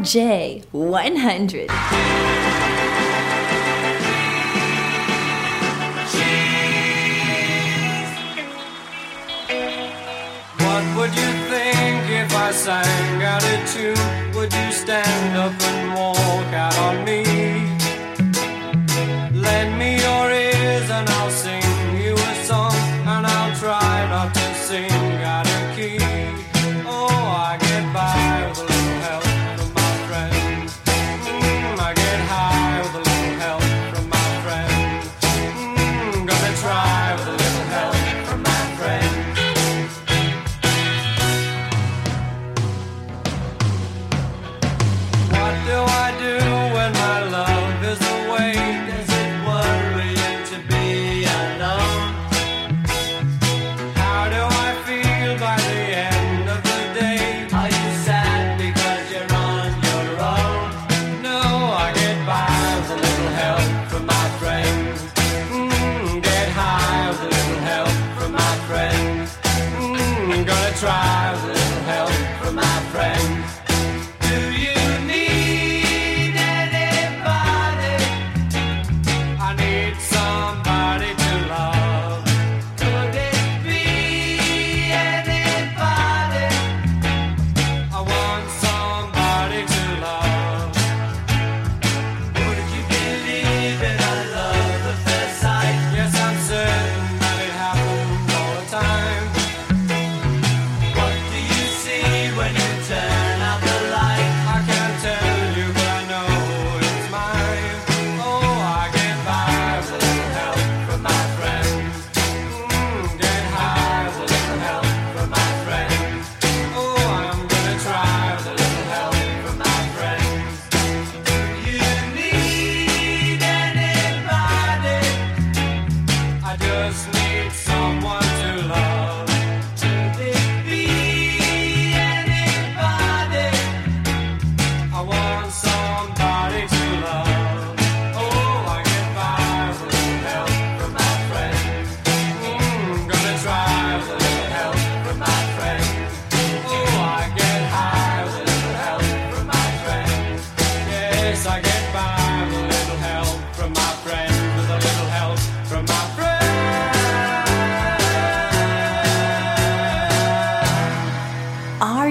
RJ100. What Would you think if I sang out a tune? Would you stand up and walk out on me? Lend me your ears and I'll sing.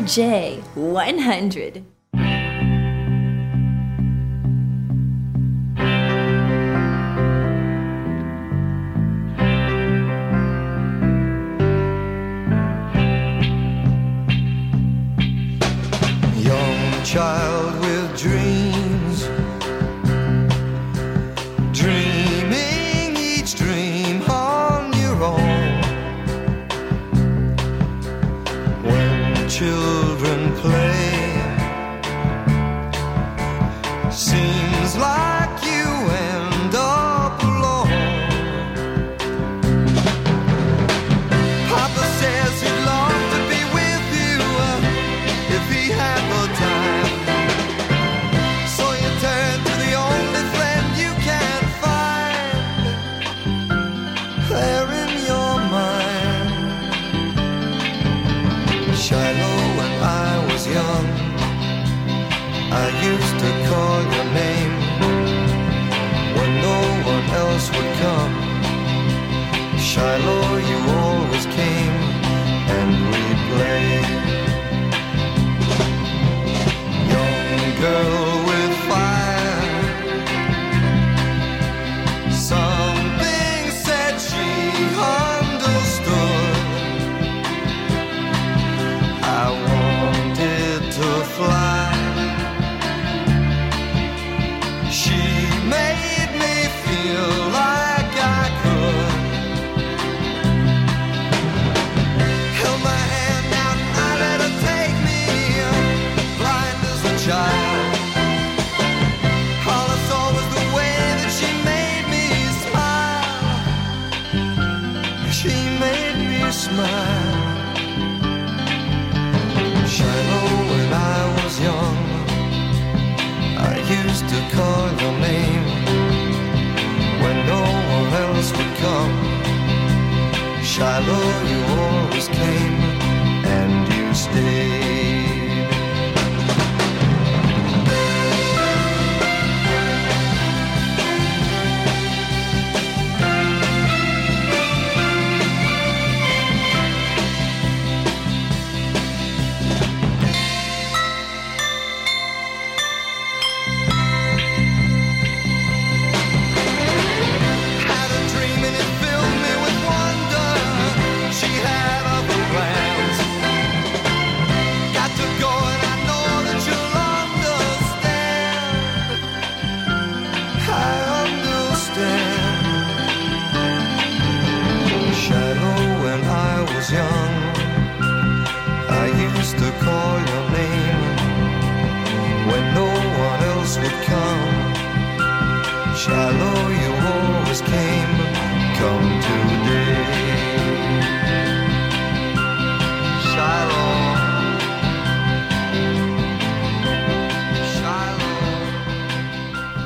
J one hundred. Young child with dreams seems like else would come. Shiloh, you always came and we played. Young girl.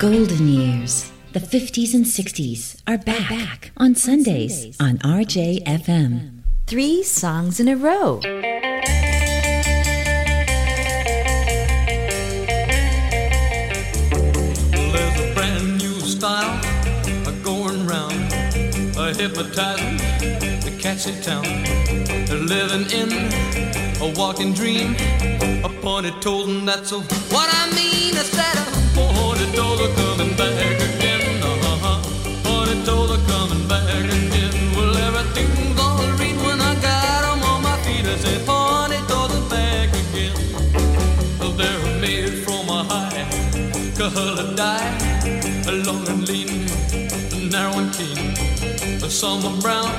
Golden Years, the 50s and 60s, are back, on Sundays on RJFM. Three songs in a row. There's a brand new style a going round, a hypnotizing the catchy town. They're living in a walking dream, a pointed toes, and that's a, what I mean. I said Some are back again. They're made from a high Curl and long and lean narrow and keen A summer brown,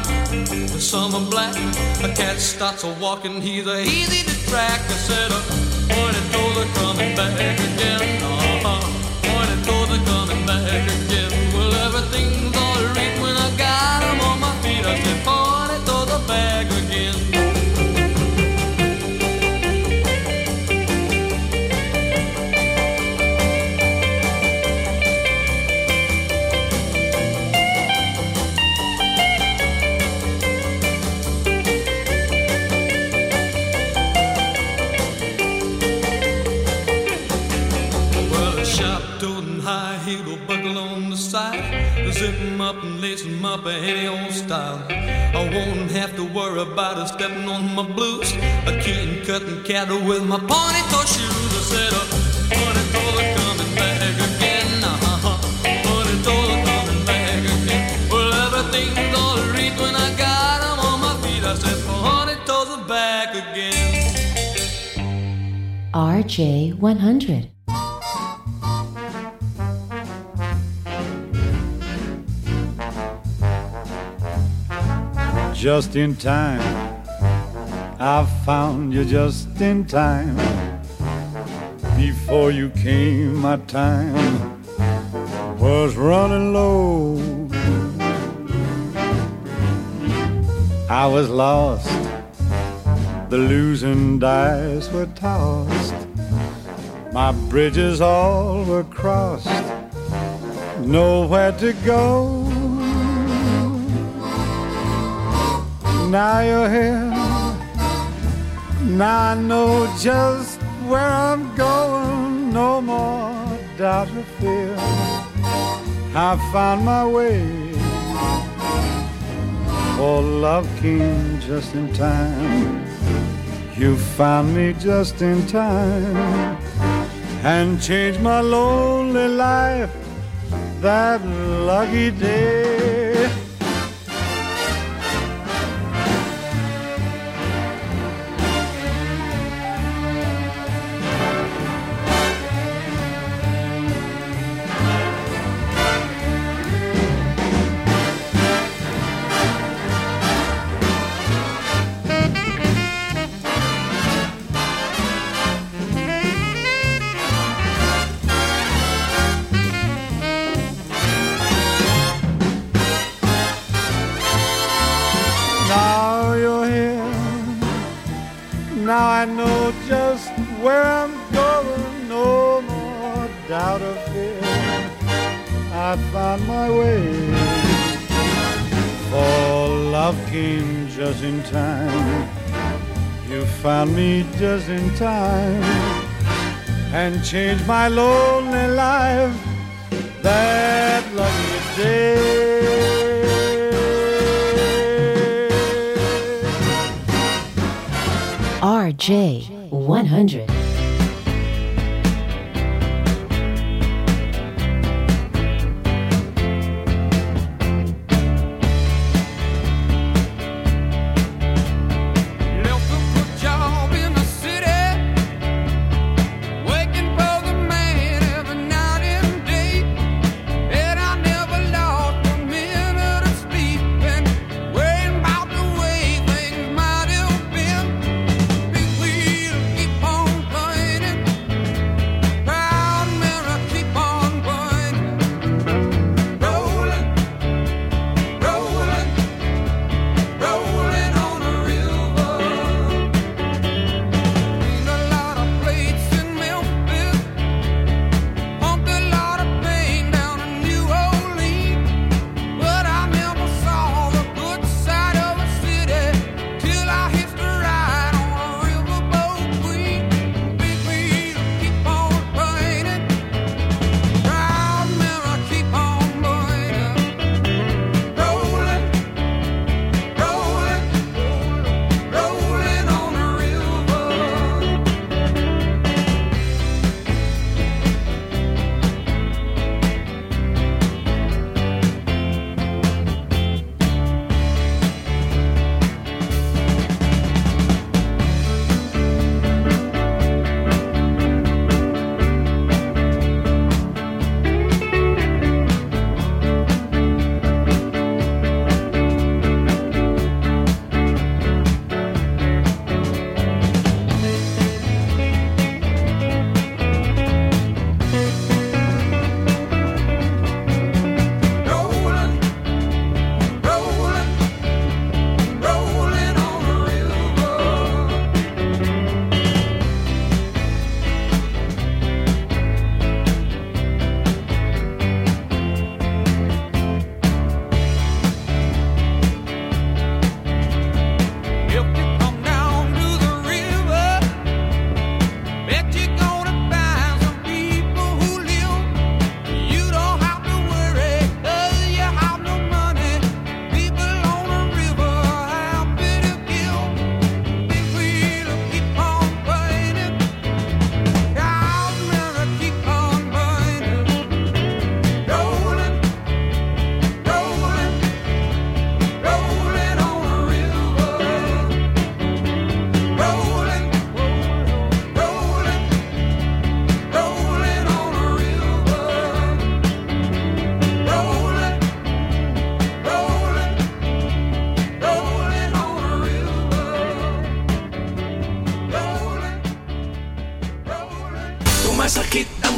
some are black. A cat starts a walking, he's a easy to track. I said, uh, pointed toes are coming back again. Uh-huh. My feet. I said, pointed Up and lace up any old style. I won't have to worry about her stepping on my blues. I can't cutting cattle with my pony toe shoes. Uh. Uh-huh. I got 'em on my feet. I said, again. RJ100. Just in time. I found you just in time. Before you came, my time was running low. I was lost, the losing dice were tossed. My bridges all were crossed, nowhere to go. Now you're here. Now I know just where I'm going. No more doubt or fear. I found my way. Oh, love came just in time. You found me just in time and changed my lonely life that lucky day. Now I know just where I'm going. No more doubt or fear. I found my way. For love came just in time. You found me just in time and changed my lonely life that lucky day. RJ100.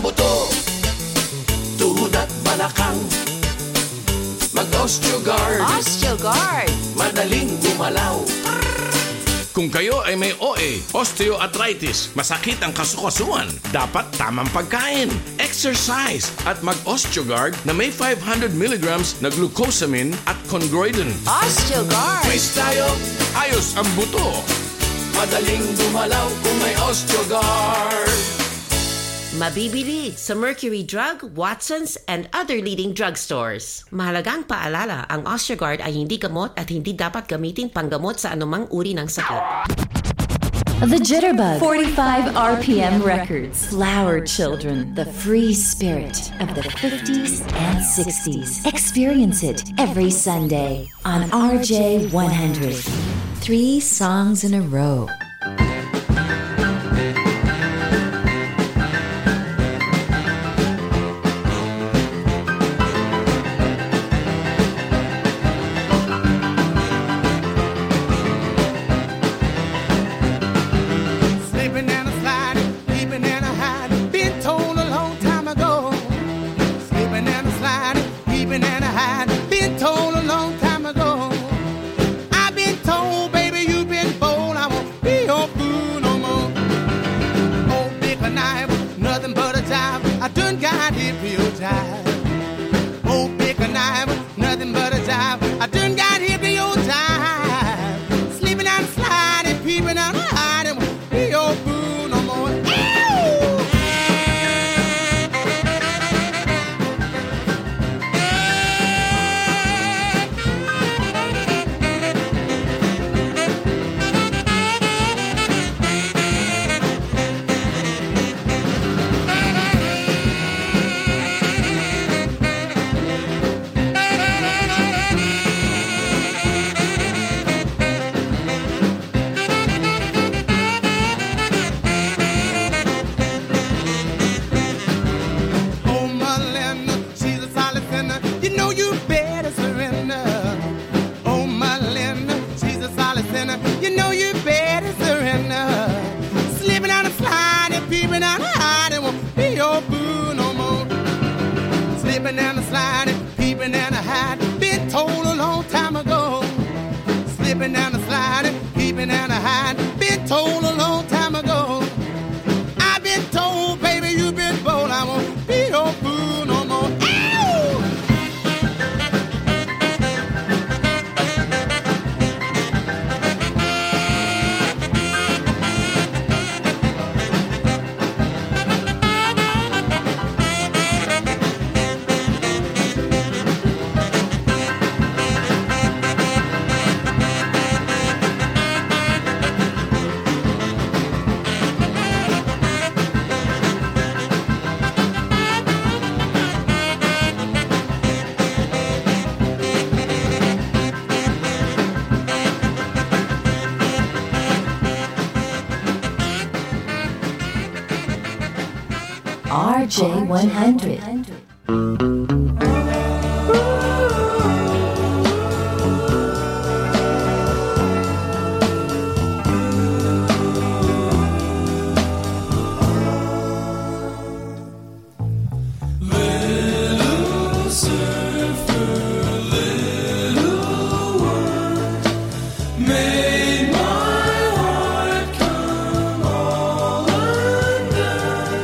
buto Tuhod at balakang Mag-osteogard Osteogard Madaling gumalaw kung kayo ay may OA, osteoarthritis, masakit ang kasukasuan, dapat tamang pagkain, exercise, at mag-osteogard na may 500 mg na glucosamine at chondroitin. Osteogard! Quiz tayo! Ayos ang buto! Madaling dumalaw kung may osteogard! Mabibili sa Mercury Drug, Watson's, and other leading drugstores. Mahalagang paalala, ang Osteogard ay hindi gamot at hindi dapat gamitin panggamot sa anumang uri ng sakit. The Jitterbug 45 RPM Records. Flower Children, the free spirit of the 50s and 60s. Experience it every Sunday on RJ 100. Three songs in a row. Told RJ100.